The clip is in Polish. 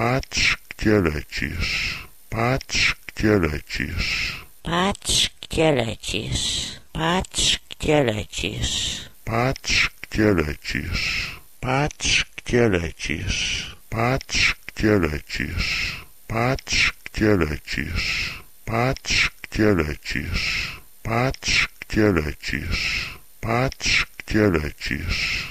Patrz, gdzie lecisz. Patrz, gdzie lecisz. Patrz, gdzie lecisz. Patrz, gdzie lecisz. Patrz, gdzie lecisz. Patrz, gdzie lecisz. Patrz, gdzie lecisz. Patrz, gdzie lecisz. Patrz, gdzie lecisz. Patrz, gdzie lecisz. Patrz, gdzie lecisz.